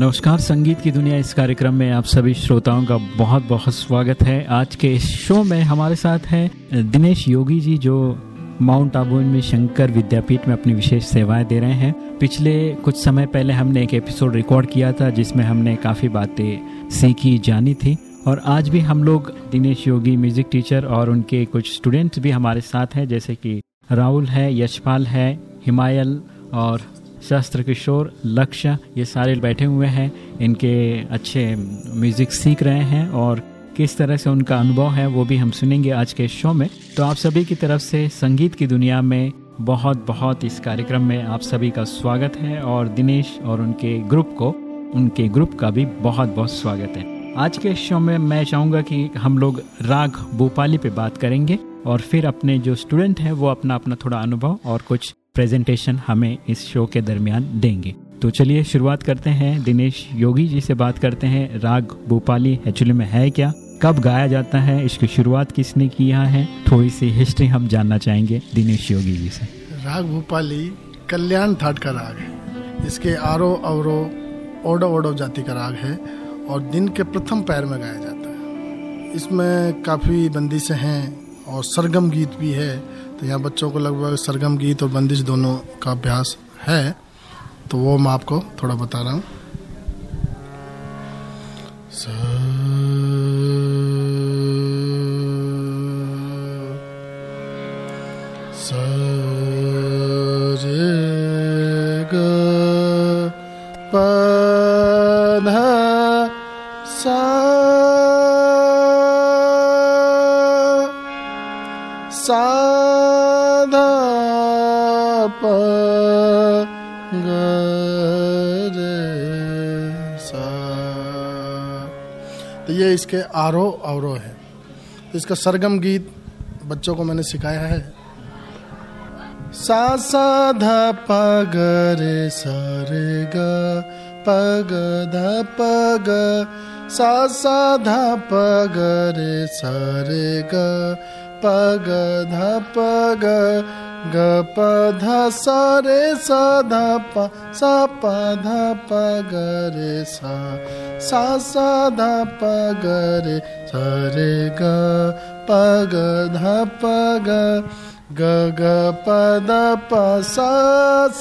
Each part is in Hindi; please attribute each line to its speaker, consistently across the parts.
Speaker 1: नमस्कार, संगीत की दुनिया इस कार्यक्रम में आप सभी श्रोताओं का बहुत बहुत स्वागत है। आज के इस शो में हमारे साथ हैं दिनेश योगी जी, जो माउंट आबू में शंकर विद्यापीठ में अपनी विशेष सेवाएँ दे रहे हैं। पिछले कुछ समय पहले हमने एक एपिसोड रिकॉर्ड किया था, जिसमें हमने काफ़ी बातें सीखी, जानी थी। और आज भी हम लोग दिनेश योगी म्यूज़िक टीचर और उनके कुछ स्टूडेंट्स भी हमारे साथ हैं, जैसे कि राहुल है, यशपाल है, हिमायल और शास्त्र किशोर, लक्ष्य, ये सारे बैठे हुए हैं। इनके अच्छे म्यूज़िक सीख रहे हैं और किस तरह से उनका अनुभव है, वो भी हम सुनेंगे आज के शो में। तो आप सभी की तरफ़ से संगीत की दुनिया में बहुत बहुत इस कार्यक्रम में आप सभी का स्वागत है और दिनेश और उनके ग्रुप को, उनके ग्रुप का भी बहुत बहुत स्वागत है। आज के शो में मैं चाहूँगा कि हम लोग राग भोपाली पे बात करेंगे और फिर अपने जो स्टूडेंट हैं, वो अपना अपना थोड़ा अनुभव और कुछ प्रेजेंटेशन हमें इस शो के दरमियान देंगे। तो चलिए शुरुआत करते हैं। दिनेश योगी जी से बात करते हैं। राग भोपाली एक्चुअली में है क्या? कब गाया जाता है? इसकी शुरुआत किसने किया है? थोड़ी सी हिस्ट्री हम जानना चाहेंगे दिनेश योगी जी से।
Speaker 2: राग भोपाली कल्याण थाट का राग है। इसके आरो अवरो, ओडो ओडो जाति का राग है और दिन के प्रथम पैर में गाया जाता है। इसमें काफ़ी बंदिशें हैं और सरगम गीत भी है। तो यहाँ बच्चों को लगभग सरगम गीत और बंदिश दोनों का अभ्यास है तो वो मैं आपको थोड़ा बता रहा हूँ। इसके आरोह अवरोह है। तो इसका सरगम गीत बच्चों को मैंने सिखाया है। सा सा ध प ग रे सा रे ग प ग ध प ग सा सा ध प ग रे सा रे ग प ग ध प ग प ध स रे स ध प स प ध प ग रे सा सा सा ध प ग रे स रे ग प ग ध प ग ग ग प द प सा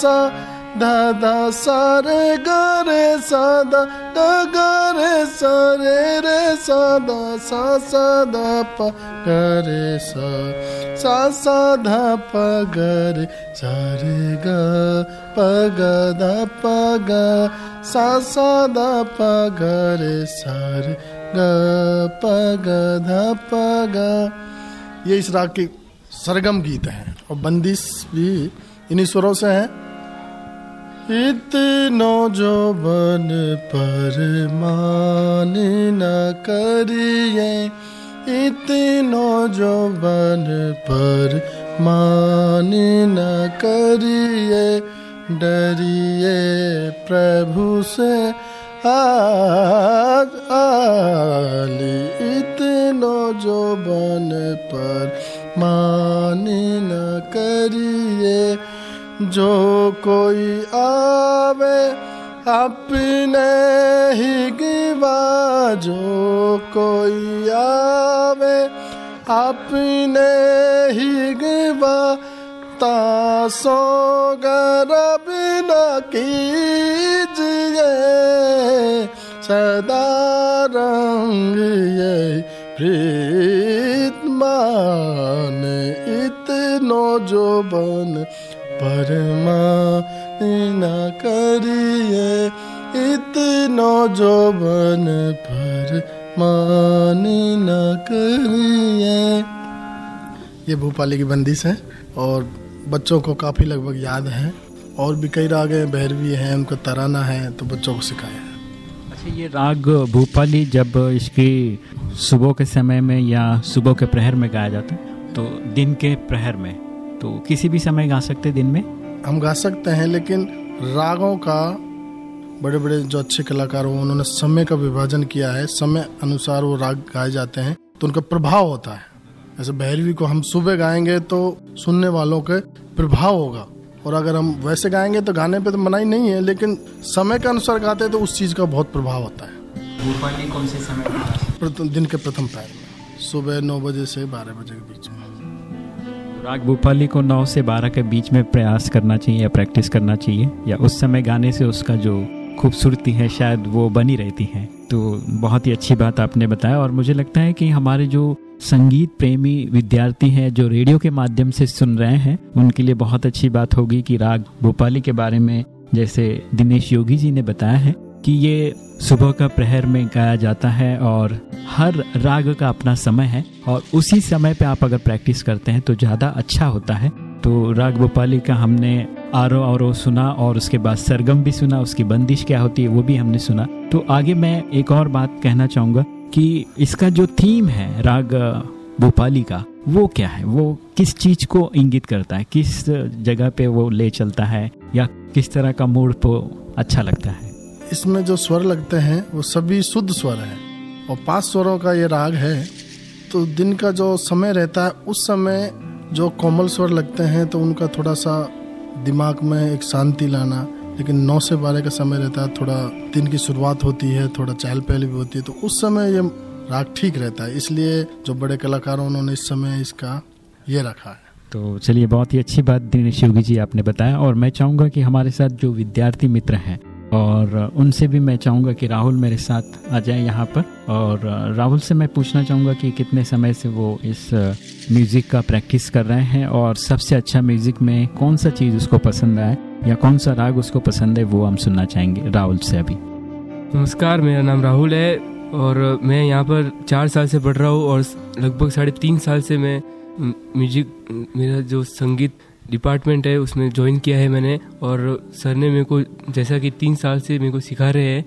Speaker 2: सा ध ध स रे ग रे स द द ग रे स रे रे स द स स द प ग सा स स स ध प ग रे स रे ग प ग ध प ग स स द प ग। रे स रे ग प ग ध प ग ये इस राग के सरगम गीत है और बंदिश भी इन्हीं स्वरों से है। इतनो जो बन पर मान न करिए, इतनो जो बन पर मान न करिए, डरिए प्रभु से आज आली इतनो जो बन पर मान न करिए। जो कोई आवे अपने ही गिवा, जो कोई आवे अपने ही गिवा तासो गर्भ न कीजिए, सदा रंग ये प्रीत मान इतनो जो बन परमा न करिए इतनो जो बन पर मान न करिए। ये भोपाली की बंदिश है और बच्चों को काफ़ी लगभग याद है। और भी कई राग हैं भैरवी हैं, उनको तराना है तो बच्चों को सिखाया है।
Speaker 1: अच्छा ये राग भोपाली जब इसकी सुबह के समय में या सुबह के प्रहर में गाया जाता है तो दिन के प्रहर में? तो किसी भी समय गा सकते दिन में?
Speaker 2: हम गा सकते हैं लेकिन रागों का बड़े बड़े जो अच्छे कलाकार हो उन्होंने समय का विभाजन किया है। समय अनुसार वो राग गाए जाते हैं तो उनका प्रभाव होता है। जैसे भैरवी को हम सुबह गाएँगे तो सुनने वालों के प्रभाव होगा। और अगर हम वैसे गाएँगे तो गाने पे तो मनाही नहीं है लेकिन समय के अनुसार गाते हैं तो उस चीज़ का बहुत प्रभाव होता है।
Speaker 1: कौन से समय?
Speaker 2: दिन के प्रथम पैर में सुबह नौ बजे से बारह बजे के बीच में।
Speaker 1: राग भोपाली को नौ से बारह के बीच में प्रयास करना चाहिए या प्रैक्टिस करना चाहिए, या उस समय गाने से उसका जो खूबसूरती है शायद वो बनी रहती है। तो बहुत ही अच्छी बात आपने बताया और मुझे लगता है कि हमारे जो संगीत प्रेमी विद्यार्थी हैं, जो रेडियो के माध्यम से सुन रहे हैं, उनके लिए बहुत अच्छी बात होगी कि राग भोपाली के बारे में जैसे दिनेश योगी जी ने बताया है। कि ये सुबह का प्रहर में गाया जाता है और हर राग का अपना समय है और उसी समय पे आप अगर प्रैक्टिस करते हैं तो ज़्यादा अच्छा होता है। तो राग भोपाली का हमने आरो और सुना और उसके बाद सरगम भी सुना, उसकी बंदिश क्या होती है वो भी हमने सुना। तो आगे मैं एक और बात कहना चाहूँगा कि इसका जो थीम है राग भोपाली का, वो क्या है? वो किस चीज़ को इंगित करता है? किस जगह पे वो ले चलता है? या किस तरह का मूड को अच्छा लगता है?
Speaker 2: इसमें जो स्वर लगते हैं, वो सभी शुद्ध स्वर हैं। और पाँच स्वरों का ये राग है तो दिन का जो समय रहता है, उस समय जो कोमल स्वर लगते हैं तो उनका थोड़ा सा दिमाग में एक शांति लाना, लेकिन नौ से बारह का समय रहता है, थोड़ा दिन की शुरुआत होती है, थोड़ा चहल पहल भी होती है तो उस समय ये राग ठीक रहता है। इसलिए जो बड़े कलाकार उन्होंने इस समय इसका ये रखा है।
Speaker 1: तो चलिए, बहुत ही अच्छी बात दिनेश योगी जी आपने बताया, और मैं चाहूँगा कि हमारे साथ जो विद्यार्थी मित्र हैं और उनसे भी मैं चाहूँगा कि राहुल मेरे साथ आ जाए यहाँ पर। और राहुल से मैं पूछना चाहूँगा कि कितने समय से वो इस म्यूज़िक का प्रैक्टिस कर रहे हैं और सबसे अच्छा म्यूज़िक में कौन सा चीज़ उसको पसंद आए या कौन सा राग उसको पसंद है वो हम सुनना चाहेंगे राहुल से अभी।
Speaker 3: नमस्कार, मेरा नाम राहुल है और मैं यहाँ पर चार साल से पढ़ रहा हूँ और लगभग साढ़े तीन साल से मैं म्यूज़िक, मेरा जो संगीत डिपार्टमेंट है, उसमें ज्वाइन किया है मैंने और सर ने मेरे को, जैसा कि तीन साल से मेरे को सिखा रहे हैं,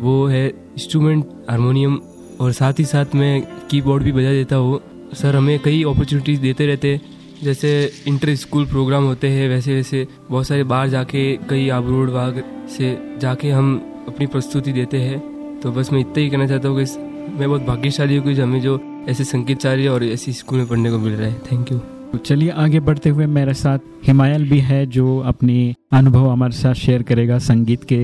Speaker 3: वो है इंस्ट्रूमेंट हारमोनियम और साथ ही साथ मैं कीबोर्ड भी बजा देता हूँ। सर हमें कई अपॉर्चुनिटीज़ देते रहते जैसे इंटर स्कूल प्रोग्राम होते हैं, वैसे वैसे बहुत सारे बाहर जाके, कई आबरूड बाग से जाके हम अपनी प्रस्तुति देते हैं। तो बस मैं इतना ही कहना चाहता हूँ कि मैं बहुत भाग्यशाली हूँ कि हमें जो ऐसे संगीतचार्य और ऐसे स्कूल में पढ़ने को मिल रहा है। थैंक यू
Speaker 1: तो चलिए आगे बढ़ते हुए मेरे साथ हिमायल भी है जो अपनी अनुभव हमारे साथ शेयर करेगा संगीत के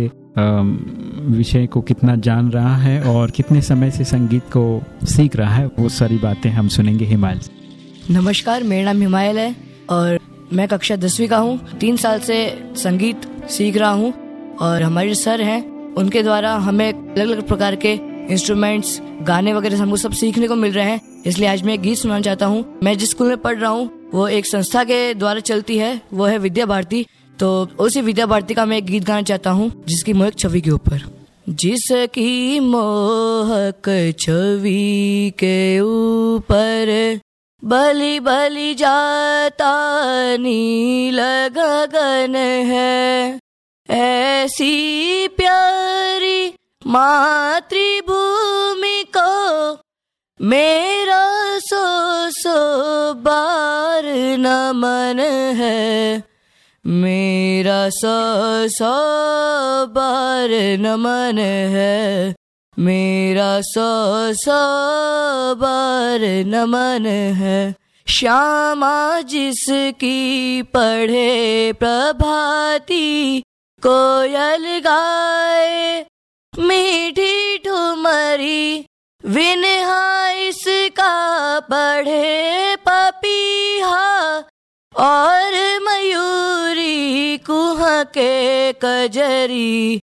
Speaker 1: विषय को कितना जान रहा है और कितने समय से संगीत को सीख रहा है। वो सारी बातें हम सुनेंगे हिमायल से।
Speaker 4: नमस्कार, मेरा नाम हिमायल है और मैं कक्षा दसवीं का हूँ। तीन साल से संगीत सीख रहा हूँ और हमारे सर हैं, उनके द्वारा हमें अलग अलग प्रकार के इंस्ट्रूमेंट्स गाने वगैरह हमको सब सीखने को मिल रहे हैं। इसलिए आज मैं गीत सुनाना चाहता हूँ। मैं जिस स्कूल में पढ़ रहा हूँ वो एक संस्था के द्वारा चलती है, वो है विद्या भारती। तो उसी विद्या भारती का मैं एक गीत गाना चाहता हूँ, जिसकी मोहक छवि के ऊपर। जिसकी मोहक छवि के ऊपर बलि बलि जाता नील गगन है। ऐसी प्यारी मातृभूमि मेरा सो सो बार नमन है। मेरा सो सो बार नमन है। मेरा सो सौ बार नमन है। श्यामा जिसकी पढ़े प्रभाती कोयल गाए, मीठी ठुमरी विनहा इसका पढ़े पपीहा और मयूरी कुह के कजरी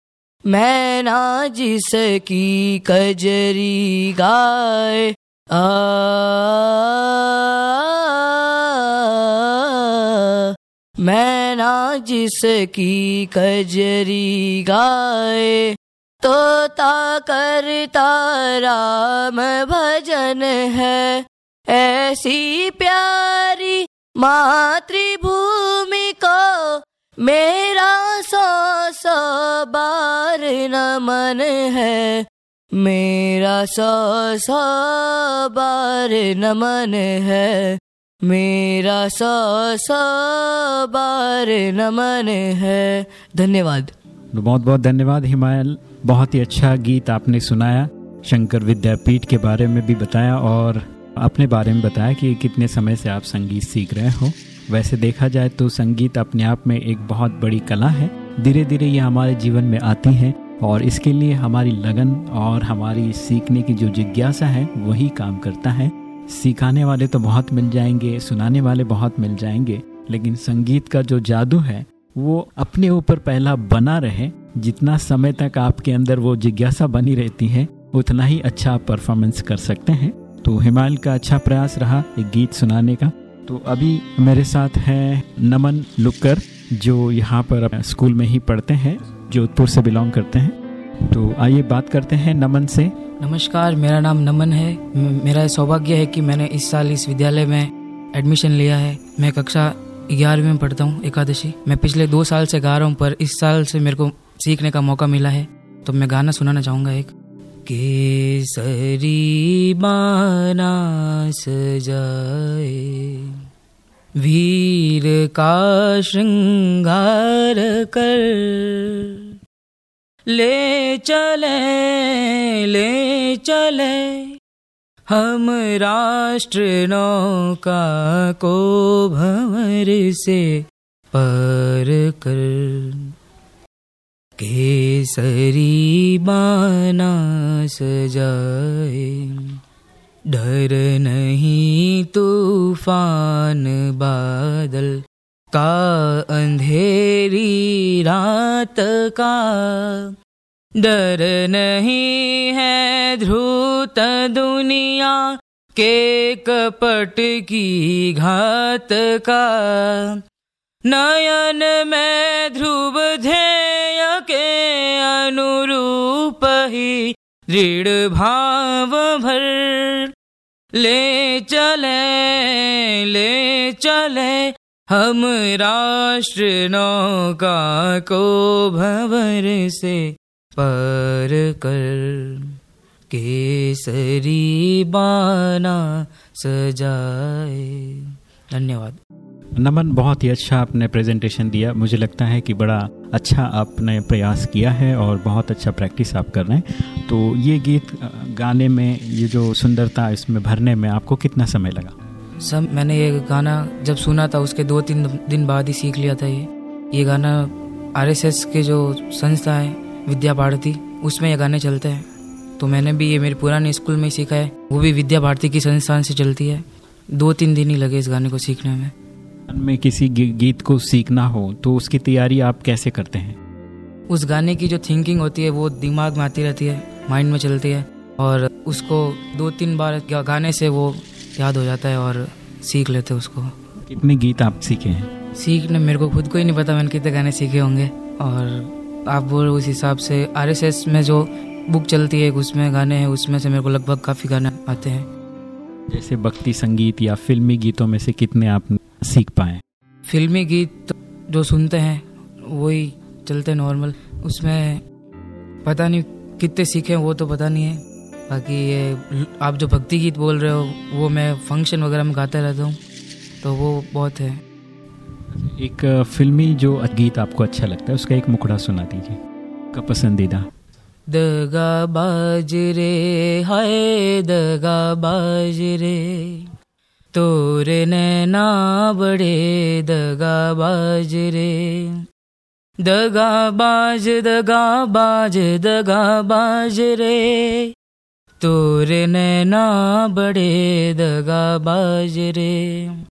Speaker 4: मैं ना जिसकी कजरी गाय आ मैं ना जिसकी कजरी गाए। तोता करता राम भजन है। ऐसी प्यारी मातृभूमि को मेरा सौ सौ बार नमन है। मेरा सौ सौ बार नमन है। मेरा सौ सौ बार नमन है। धन्यवाद।
Speaker 1: बहुत बहुत धन्यवाद, हिमायल। बहुत ही अच्छा गीत आपने सुनाया, शंकर विद्यापीठ के बारे में भी बताया और अपने बारे में बताया कि कितने समय से आप संगीत सीख रहे हो। वैसे देखा जाए तो संगीत अपने आप में एक बहुत बड़ी कला है। धीरे धीरे ये हमारे जीवन में आती है और इसके लिए हमारी लगन और हमारी सीखने की जो जिज्ञासा है, वही काम करता है। सिखाने वाले तो बहुत मिल जाएँगे, सुनाने वाले बहुत मिल जाएँगे, लेकिन संगीत का जो जादू है वो अपने ऊपर पहला बना रहे, जितना समय तक आपके अंदर वो जिज्ञासा बनी रहती है, उतना ही अच्छा आप परफॉर्मेंस कर सकते हैं। तो हिमाल का अच्छा प्रयास रहा एक गीत सुनाने का। तो अभी मेरे साथ है नमन लुक्कर, जो यहाँ पर स्कूल में ही पढ़ते हैं, जोधपुर से बिलोंग करते हैं। तो आइए बात करते हैं नमन से।
Speaker 5: नमस्कार, मेरा नाम नमन है। मेरा सौभाग्य है कि मैंने इस साल इस विद्यालय में एडमिशन लिया है। मैं कक्षा ग्यारहवीं में पढ़ता हूँ, एकादशी। मैं पिछले दो साल से गा रहा हूँ, पर इस साल से मेरे को सीखने का मौका मिला है। तो मैं गाना सुनाना चाहूँगा एक। केसरी बाना सजाए वीर का श्रृंगार कर। ले चले ले चले। हम राष्ट्र नौका को भंवर से पर कर। केसरी बाना सजाए, डर नहीं तूफ़ान बादल का अंधेरी रात का। डर नहीं है ध्रुत दुनिया के कपट की घात का। नयन में ध्रुव ध्येय के अनुरूप ही दृढ़ भाव भर। ले चले ले चले हम राष्ट्र नौका को भंवर से। पर कर केसरी बाना सजाए। धन्यवाद।
Speaker 1: नमन बहुत ही अच्छा आपने प्रेजेंटेशन दिया। मुझे लगता है कि बड़ा अच्छा आपने प्रयास किया है और बहुत अच्छा प्रैक्टिस आप कर रहे हैं। तो ये गीत गाने में ये जो सुंदरता इसमें भरने में आपको कितना समय लगा?
Speaker 5: सब मैंने ये गाना जब सुना था उसके दो तीन दिन बाद ही सीख लिया था ये। ये गाना आरएसएस के जो संस्था है विद्या भारती उसमें ये गाने चलते हैं। तो मैंने भी ये मेरे पुराने स्कूल में सीखा है। वो भी विद्या भारती की संस्थान से चलती है। दो तीन दिन ही लगे इस गाने को सीखने में।
Speaker 1: में किसी गीत को सीखना हो तो उसकी तैयारी आप कैसे करते हैं?
Speaker 5: उस गाने की जो थिंकिंग होती है वो दिमाग में आती रहती है माइंड में चलती है। और उसको दो तीन बार गाने से वो याद हो जाता है और सीख लेते उसको।
Speaker 1: कितने गीत आप सीखे हैं?
Speaker 5: सीखने मेरे को खुद को ही नहीं पता मैंने कितने गाने सीखे होंगे। और आप बोल उस हिसाब से आरएसएस में जो बुक चलती है उसमें गाने हैं उसमें से मेरे को लगभग काफ़ी गाने आते हैं।
Speaker 1: जैसे भक्ति संगीत या फिल्मी गीतों में से कितने आप सीख पाए?
Speaker 5: फिल्मी गीत जो सुनते हैं वही चलते नॉर्मल उसमें पता नहीं कितने सीखे वो तो पता नहीं है। बाकी ये आप जो भक्ति गीत बोल रहे हो वो मैं फ़ंक्शन वगैरह में गाता रहता हूँ तो वो बहुत है।
Speaker 1: एक फिल्मी जो गीत आपको अच्छा लगता है, उसका एक मुखड़ा सुना दीजिए। का पसंदीदा।
Speaker 5: दगा बाज रे, हाय दगा बाज रे। तोरे नैना बड़े दगा बाज रे। दगा बाज दगा बाज दगा बाज रे। तोरे नैना बड़े दगा बाज रे।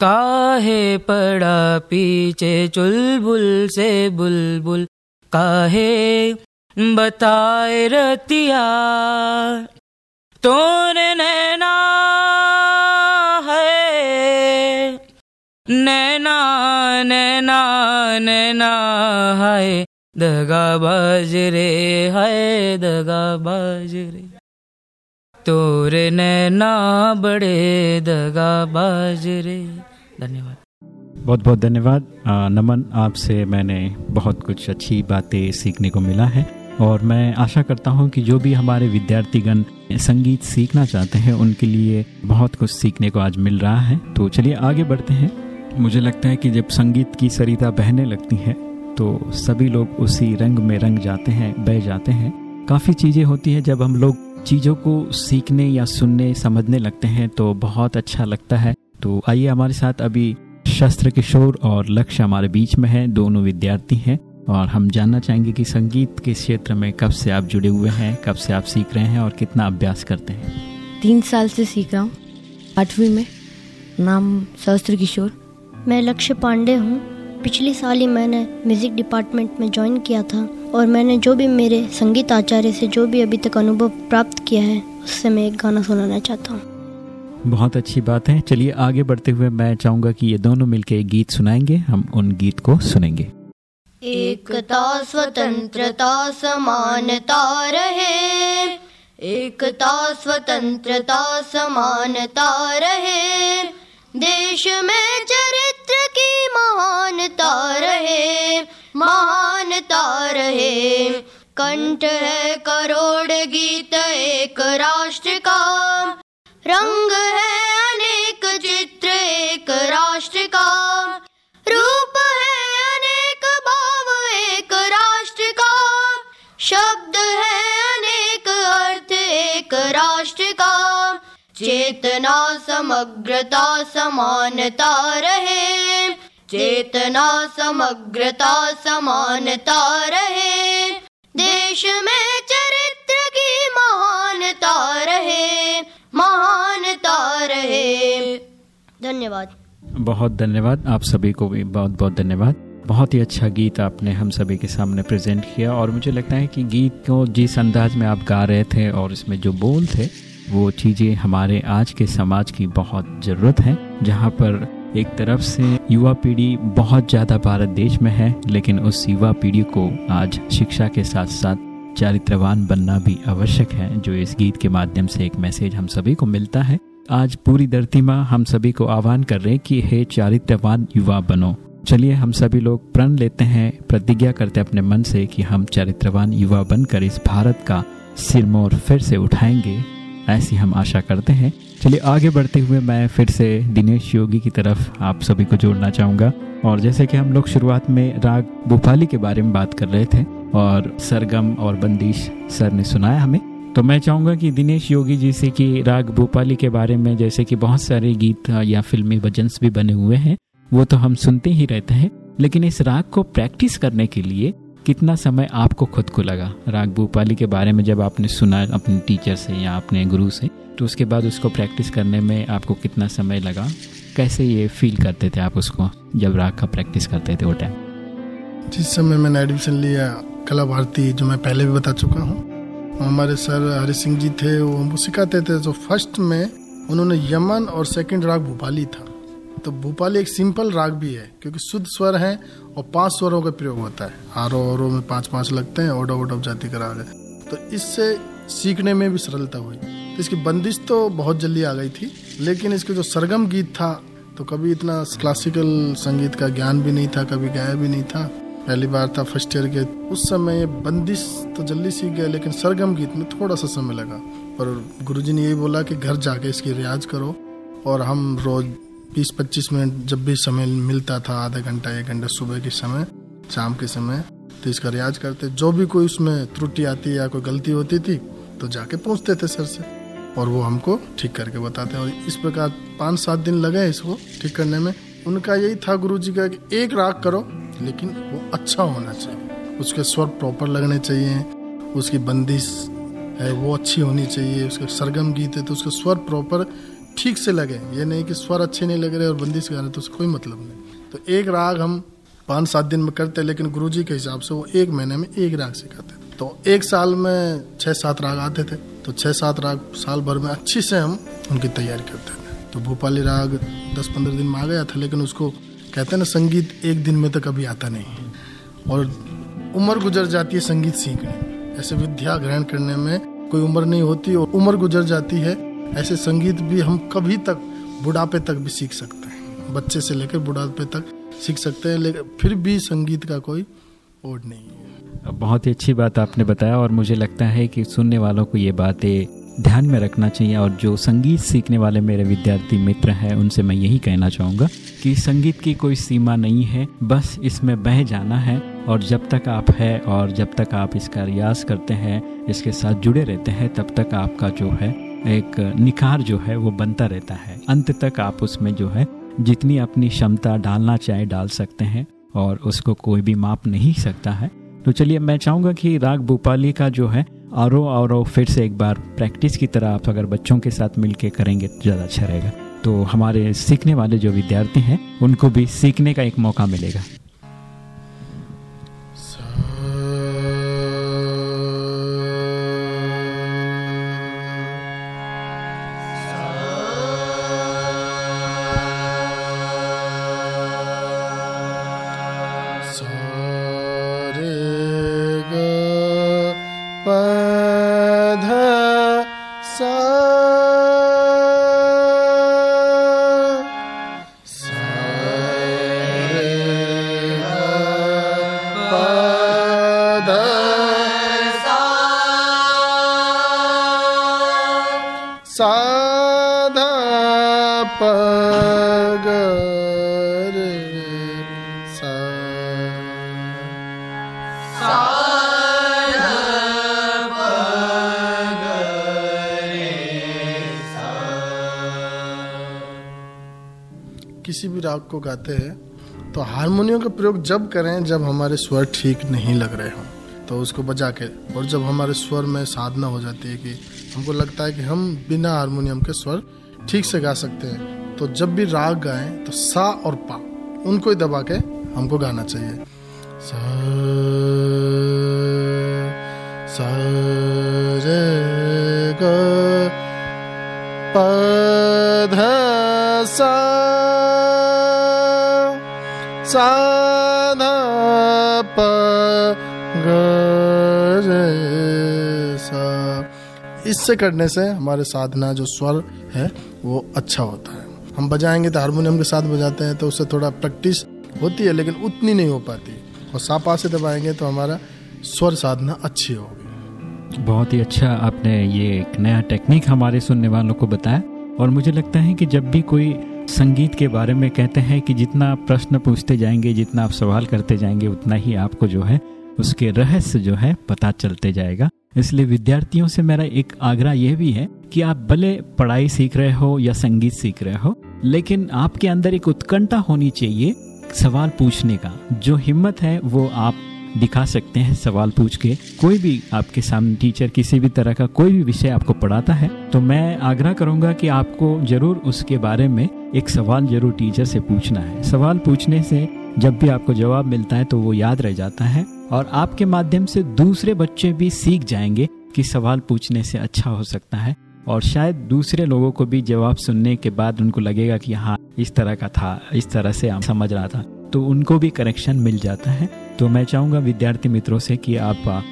Speaker 5: काहे पड़ा पीछे चुलबुल से बुलबुल? काहे? बताए रतिया तोरे नैना है। नैना नैना नैना है। दगा बाजरे है दगा बाजरे तोरे नैना बड़े दगा बाजरे धन्यवाद।
Speaker 1: बहुत बहुत धन्यवाद। नमन, आपसे मैंने बहुत कुछ अच्छी बातें सीखने को मिला है और मैं आशा करता हूँ कि जो भी हमारे विद्यार्थीगण संगीत सीखना चाहते हैं, उनके लिए बहुत कुछ सीखने को आज मिल रहा है। तो चलिए आगे बढ़ते हैं। मुझे लगता है कि जब संगीत की सरिता बहने लगती है तो सभी लोग उसी रंग में रंग जाते हैं, बह जाते हैं। काफ़ी चीज़ें होती हैं जब हम लोग चीज़ों को सीखने या सुनने समझने लगते हैं तो बहुत अच्छा लगता है। तो आइए हमारे साथ अभी शस्त्र किशोर और लक्ष्य हमारे बीच में है दोनों विद्यार्थी हैं और हम जानना चाहेंगे कि संगीत के क्षेत्र में कब से आप जुड़े हुए हैं कब से आप सीख रहे हैं और कितना अभ्यास करते हैं?
Speaker 6: तीन साल से सीख रहा हूँ आठवीं में। नाम सहस्त्र किशोर।
Speaker 7: मैं लक्ष्य पांडे हूँ। पिछले साल ही मैंने म्यूज़िक डिपार्टमेंट में ज्वाइन किया था। और मैंने जो भी मेरे संगीत आचार्य से जो भी अभी तक अनुभव प्राप्त किया है उससे मैं एक गाना सुनाना चाहता हूँ।
Speaker 1: बहुत अच्छी बात है। चलिए आगे बढ़ते हुए मैं चाहूँगा कि ये दोनों मिलकर एक गीत सुनाएँगे। हम उन गीत को सुनेंगे।
Speaker 7: एकता स्वतंत्रता समानता रहे। एकता स्वतंत्रता समानता रहे। देश में चरित्र की महानता रहे। महानता रहे। कंठ है करोड़ गीत, एक राष्ट्र का। रंग है अनेक चित्र, एक राष्ट्र का। रूप है अनेक भाव, एक राष्ट्र का। शब्द है अनेक अर्थ, एक राष्ट्र का। चेतना, समग्रता, समानता रहे। चेतना समग्रता समानता रहे। देश में चरित्र की महानता रहे। महानता रहे। धन्यवाद।
Speaker 1: बहुत धन्यवाद। आप सभी को भी बहुत बहुत धन्यवाद। बहुत ही अच्छा गीत आपने हम सभी के सामने प्रेजेंट किया और मुझे लगता है कि गीत को जिस अंदाज में आप गा रहे थे और इसमें जो बोल थे, वो चीज़ें हमारे आज के समाज की बहुत ज़रूरत है, जहाँ पर एक तरफ़ से युवा पीढ़ी बहुत ज़्यादा भारत देश में है, लेकिन उस युवा पीढ़ी को आज शिक्षा के साथ साथ चारित्रवान बनना भी आवश्यक है, जो इस गीत के माध्यम से एक मैसेज हम सभी को मिलता है। आज पूरी धरती माँ हम सभी को आह्वान कर रहे हैं कि हे चारित्रवान युवा बनो। चलिए हम सभी लोग प्रण लेते हैं, प्रतिज्ञा करते हैं अपने मन से कि हम चरित्रवान युवा बनकर इस भारत का सिरमौर फिर से उठाएँगे, ऐसी हम आशा करते हैं। चलिए, आगे बढ़ते हुए मैं फिर से दिनेश योगी की तरफ़ आप सभी को जोड़ना चाहूँगा। और जैसे कि हम लोग शुरुआत में राग भोपाली के बारे में बात कर रहे थे, और सरगम और बंदिश सर ने सुनाया हमें तो मैं चाहूँगा कि दिनेश योगी जी से कि राग भोपाली के बारे में जैसे कि बहुत सारे गीत या फिल्मी भजन्स भी बने हुए हैं, वो तो हम सुनते ही रहते हैं, लेकिन इस राग को प्रैक्टिस करने के लिए कितना समय आपको खुद को लगा? राग भोपाली के बारे में जब आपने सुना अपने टीचर से या अपने गुरु से तो उसके बाद उसको प्रैक्टिस करने में आपको कितना समय लगा? कैसे ये फील करते थे आप उसको, जब राग का प्रैक्टिस करते थे वो टाइम
Speaker 2: जिस समय मैंने एडमिशन लिया कला भारती, जो मैं पहले भी बता चुका हूँ, हमारे सर हरि सिंह जी थे, वो हमको सिखाते थे। तो फ़र्स्ट में उन्होंने यमन और सेकंड राग भोपाली था। तो भोपाली एक सिंपल राग भी है, क्योंकि शुद्ध स्वर है और पाँच स्वरों का प्रयोग होता है। आरो और में पाँच पाँच लगते हैं ओडो ओडो जाति का राग है। तो इससे सीखने में भी सरलता हुई। तो इसकी बंदिश तो बहुत जल्दी आ गई थी, लेकिन इसके जो सरगम गीत था तो कभी इतना क्लासिकल संगीत का ज्ञान भी नहीं था, कभी गाया भी नहीं था। पहली बार था फ़र्स्ट ईयर के, उस समय बंदिश तो जल्दी सीख गया, लेकिन सरगम गीत में थोड़ा सा समय लगा। पर गुरुजी ने यही बोला कि घर जाके इसकी रियाज करो, और हम रोज बीस पच्चीस मिनट जब भी समय मिलता था, आधा घंटा, एक घंटा सुबह के समय, शाम के समय तो इसका रियाज करते। जो भी कोई उसमें त्रुटि आती या कोई गलती होती थी तो जाके पूछते थे सर से। और वो हमको ठीक करके बताते और इस प्रकार पाँच सात दिन लगे इसको ठीक करने में। उनका यही था गुरु जी का कि एक राग करो, लेकिन वो अच्छा होना चाहिए। उसके स्वर प्रॉपर लगने चाहिए। उसकी बंदिश है, वो अच्छी होनी चाहिए। उसका सरगम गीत है तो उसका स्वर प्रॉपर ठीक से लगे, ये नहीं कि स्वर अच्छे नहीं लग रहे और बंदिश गा रहे तो उसका कोई मतलब नहीं। तो एक राग हम पाँच सात दिन में करते लेकिन गुरु जी के हिसाब से वो एक महीने में एक राग सिखाते तो एक साल में छः सात राग आते थे तो छः सात राग साल भर में अच्छी से हम उनकी तैयारी करते थे। तो भोपाली राग दस पंद्रह दिन में आ गया था, लेकिन उसको कहते हैं ना, संगीत एक दिन में तो कभी आता नहीं। और उम्र गुजर जाती है संगीत सीखने। ऐसे विद्या ग्रहण करने में कोई उम्र नहीं होती, और उम्र गुजर जाती है ऐसे संगीत भी हम कभी तक बुढ़ापे तक भी सीख सकते हैं। बच्चे से लेकर बुढ़ापे तक सीख सकते हैं, लेकिन फिर भी संगीत का कोई ओढ़ नहीं है।
Speaker 1: बहुत ही अच्छी बात आपने बताया और मुझे लगता है कि सुनने वालों को ये बातें ध्यान में रखना चाहिए और जो संगीत सीखने वाले मेरे विद्यार्थी मित्र हैं, उनसे मैं यही कहना चाहूँगा कि संगीत की कोई सीमा नहीं है, बस इसमें बह जाना है और जब तक आप है और जब तक आप इसका रियाज करते हैं, इसके साथ जुड़े रहते हैं, तब तक आपका जो है एक निखार जो है वो बनता रहता है। अंत तक आप उसमें जो है जितनी अपनी क्षमता डालना चाहे डाल सकते हैं और उसको कोई भी माप नहीं सकता है। तो चलिए मैं चाहूँगा कि राग भोपाली का जो है और और फिर से एक बार प्रैक्टिस की तरह आप अगर बच्चों के साथ मिलके करेंगे तो ज़्यादा अच्छा रहेगा। तो हमारे सीखने वाले जो विद्यार्थी हैं, उनको भी सीखने का एक मौका मिलेगा।
Speaker 2: राग को गाते हैं तो हारमोनियम का प्रयोग जब करें, जब हमारे स्वर ठीक नहीं लग रहे हों तो उसको बजा के। और जब हमारे स्वर में साधना हो जाती है कि हमको लगता है कि हम बिना हारमोनियम के स्वर ठीक से गा सकते हैं तो जब भी राग गाएँ तो सा और पा, उनको ही दबा के हमको गाना चाहिए। सा सा, रे, ग, प सा। इससे करने से हमारे साधना जो स्वर है, वो अच्छा होता है। हम बजाएँगे तो हारमोनियम के साथ बजाते हैं तो उससे थोड़ा प्रैक्टिस होती है, लेकिन उतनी नहीं हो पाती। और सापा से दबाएँगे तो हमारा स्वर साधना अच्छी होगी।
Speaker 1: बहुत ही अच्छा आपने ये एक नया टेक्निक हमारे सुनने वालों को बताया। और मुझे लगता है कि जब भी कोई संगीत के बारे में कहते हैं कि जितना आप प्रश्न पूछते जाएँगे, जितना आप सवाल करते जाएँगे, उतना ही आपको जो है, उसके रहस्य जो है, पता चलते जाएगा। इसलिए विद्यार्थियों से मेरा एक आग्रह यह भी है कि आप भले पढ़ाई सीख रहे हो या संगीत सीख रहे हो, लेकिन आपके अंदर एक उत्कंठा होनी चाहिए सवाल पूछने का। जो हिम्मत है, वो आप दिखा सकते हैं सवाल पूछ के। कोई भी आपके सामने टीचर किसी भी तरह का कोई भी विषय आपको पढ़ाता है तो मैं आग्रह करूँगा कि आपको ज़रूर उसके बारे में एक सवाल ज़रूर टीचर से पूछना है। सवाल पूछने से जब भी आपको जवाब मिलता है तो वो याद रह जाता है और आपके माध्यम से दूसरे बच्चे भी सीख जाएँगे कि सवाल पूछने से अच्छा हो सकता है और शायद दूसरे लोगों को भी जवाब सुनने के बाद उनको लगेगा कि हाँ इस तरह का था, इस तरह से हम समझ रहा था। तो उनको भी करेक्शन मिल जाता है। तो मैं चाहूँगा विद्यार्थी मित्रों से कि आप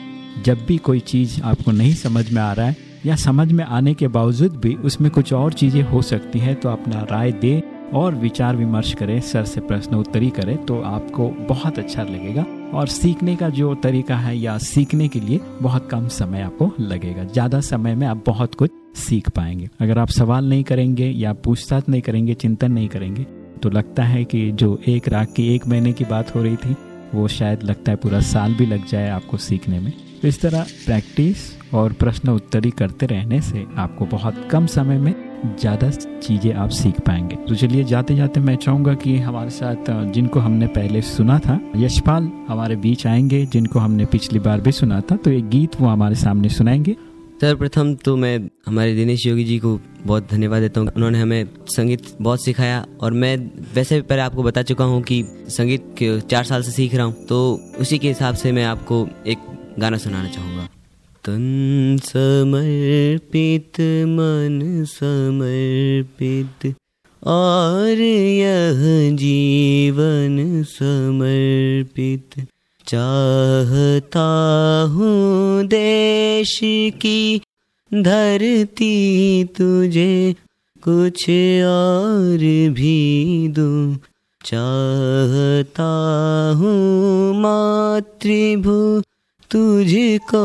Speaker 1: जब भी कोई चीज़ आपको नहीं समझ में आ रहा है या समझ में आने के बावजूद भी उसमें कुछ और चीज़ें हो सकती हैं तो अपना राय दे और विचार विमर्श करें, सर से प्रश्न उत्तरी करें तो आपको बहुत अच्छा लगेगा। और सीखने का जो तरीका है या सीखने के लिए बहुत कम समय आपको लगेगा। ज़्यादा समय में आप बहुत कुछ सीख पाएँगे। अगर आप सवाल नहीं करेंगे या पूछताछ नहीं करेंगे, चिंतन नहीं करेंगे तो लगता है कि जो एक राग की एक महीने की बात हो रही थी वो शायद लगता है पूरा साल भी लग जाए आपको सीखने में। तो इस तरह प्रैक्टिस और प्रश्न उत्तरी करते रहने से आपको बहुत कम समय में ज़्यादा चीज़ें आप सीख पाएँगे। तो चलिए जाते जाते मैं चाहूँगा कि हमारे साथ जिनको हमने पहले सुना था, यशपाल हमारे बीच आएँगे, जिनको हमने पिछली बार भी सुना था तो एक गीत वो हमारे सामने सुनाएँगे।
Speaker 8: सर्वप्रथम तो मैं हमारे दिनेश योगी जी को बहुत धन्यवाद देता हूँ। उन्होंने हमें संगीत बहुत सिखाया और मैं वैसे भी पहले आपको बता चुका हूँ कि संगीत के चार साल से सीख रहा हूँ। तो उसी के हिसाब से मैं आपको एक गाना सुनाना चाहूँगा। तन समर्पित, मन समर्पित, और यह जीवन समर्पित। चाहता हूँ देश की धरती तुझे कुछ और भी दूँ। चाहता हूँ मातृभू तुझको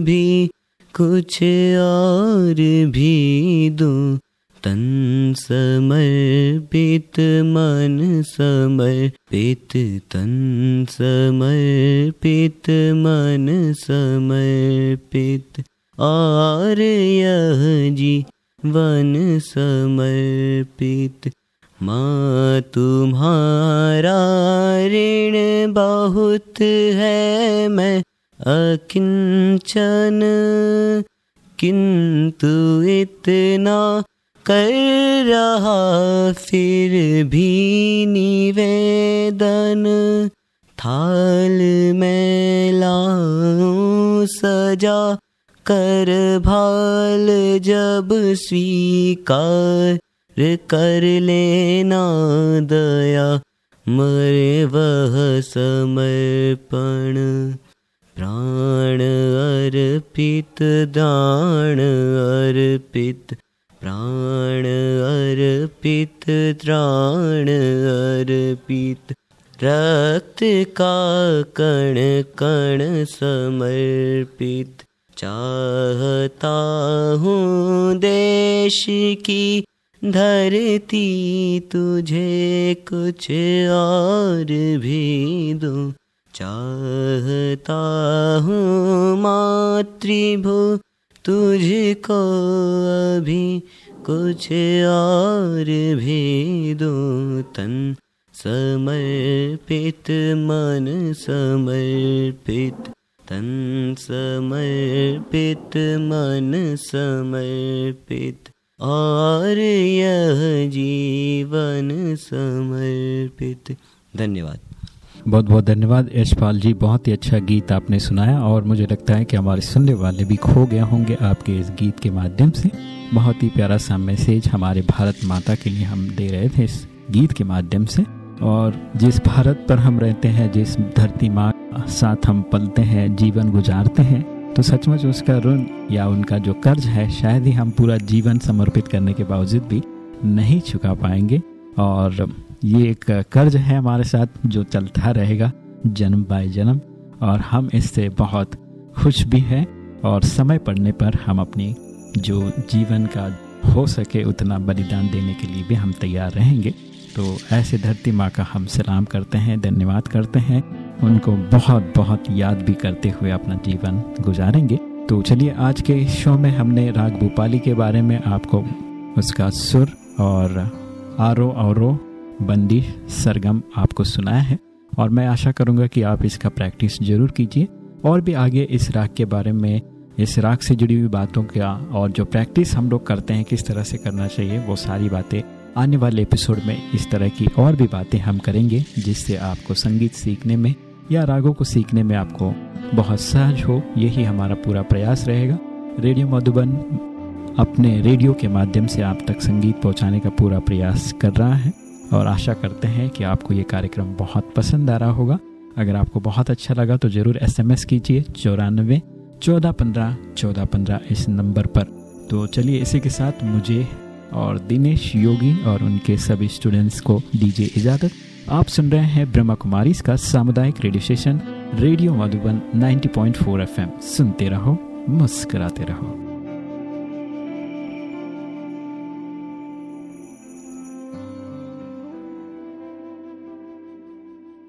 Speaker 8: भी कुछ और भी दूँ। तन समर्पित मन समर्पित तन समर्पित मन समर्पित और यह जीवन समर्पित। माँ तुम्हारा ऋण बहुत है मैं अकिंचन किंतु इतना कर रहा फिर भी निवेदन। थाल में लाऊं सजा कर भाल जब स्वीकार कर लेना दया मरे वह समर्पण। प्राण अर्पित दान अर्पित प्राण अर्पित त्राण अर्पित। रक्त का कण कण समर्पित। चाहता हूँ देश की धरती तुझे कुछ और भी दूँ। चाहता हूँ मातृभू तुझको अभी कुछ और भी दूँ। तन समर्पित, मन समर्पित, तन समर्पित, मन समर्पित, और यह जीवन समर्पित। धन्यवाद।
Speaker 1: बहुत बहुत धन्यवाद। यशपाल जी, बहुत ही अच्छा गीत आपने सुनाया और मुझे लगता है कि हमारे सुनने वाले भी खो गए होंगे आपके इस गीत के माध्यम से। बहुत ही प्यारा सा मैसेज हमारे भारत माता के लिए हम दे रहे थे इस गीत के माध्यम से। और जिस भारत पर हम रहते हैं, जिस धरती माँ साथ हम पलते हैं, जीवन गुजारते हैं तो सचमुच उसका ऋण या उनका जो कर्ज है, शायद ही हम पूरा जीवन समर्पित करने के बावजूद भी नहीं चुका पाएँगे। और ये एक कर्ज है हमारे साथ जो चलता रहेगा जन्म बाय जन्म, और हम इससे बहुत खुश भी हैं और समय पड़ने पर हम अपनी जो जीवन का हो सके उतना बलिदान देने के लिए भी हम तैयार रहेंगे। तो ऐसे धरती माँ का हम सलाम करते हैं, धन्यवाद करते हैं। उनको बहुत बहुत याद भी करते हुए अपना जीवन गुजारेंगे। तो चलिए, आज के शो में हमने राग भोपाली के बारे में आपको उसका सुर और आरो और बंदी, सरगम आपको सुनाया है और मैं आशा करूँगा कि आप इसका प्रैक्टिस ज़रूर कीजिए और भी आगे इस राग के बारे में, इस राग से जुड़ी हुई बातों का और जो प्रैक्टिस हम लोग करते हैं, किस तरह से करना चाहिए, वो सारी बातें आने वाले एपिसोड में इस तरह की और भी बातें हम करेंगे, जिससे आपको संगीत सीखने में या रागों को सीखने में आपको बहुत सहज हो, यही हमारा पूरा प्रयास रहेगा। रेडियो मधुबन अपने रेडियो के माध्यम से आप तक संगीत पहुँचाने का पूरा प्रयास कर रहा है। और आशा करते हैं कि आपको ये कार्यक्रम बहुत पसंद आ रहा होगा। अगर आपको बहुत अच्छा लगा तो ज़रूर एसएमएस कीजिए चौरानबे चौदह पंद्रह चौदह पंद्रह इस नंबर पर। तो चलिए इसी के साथ मुझे और दिनेश, योगी और उनके सभी स्टूडेंट्स को दीजिए इजाज़त। आप सुन रहे हैं ब्रह्मा कुमारी का सामुदायिक radio station, radio Madhuban 90.4 FM सुनते रहो, मुस्कुराते रहो।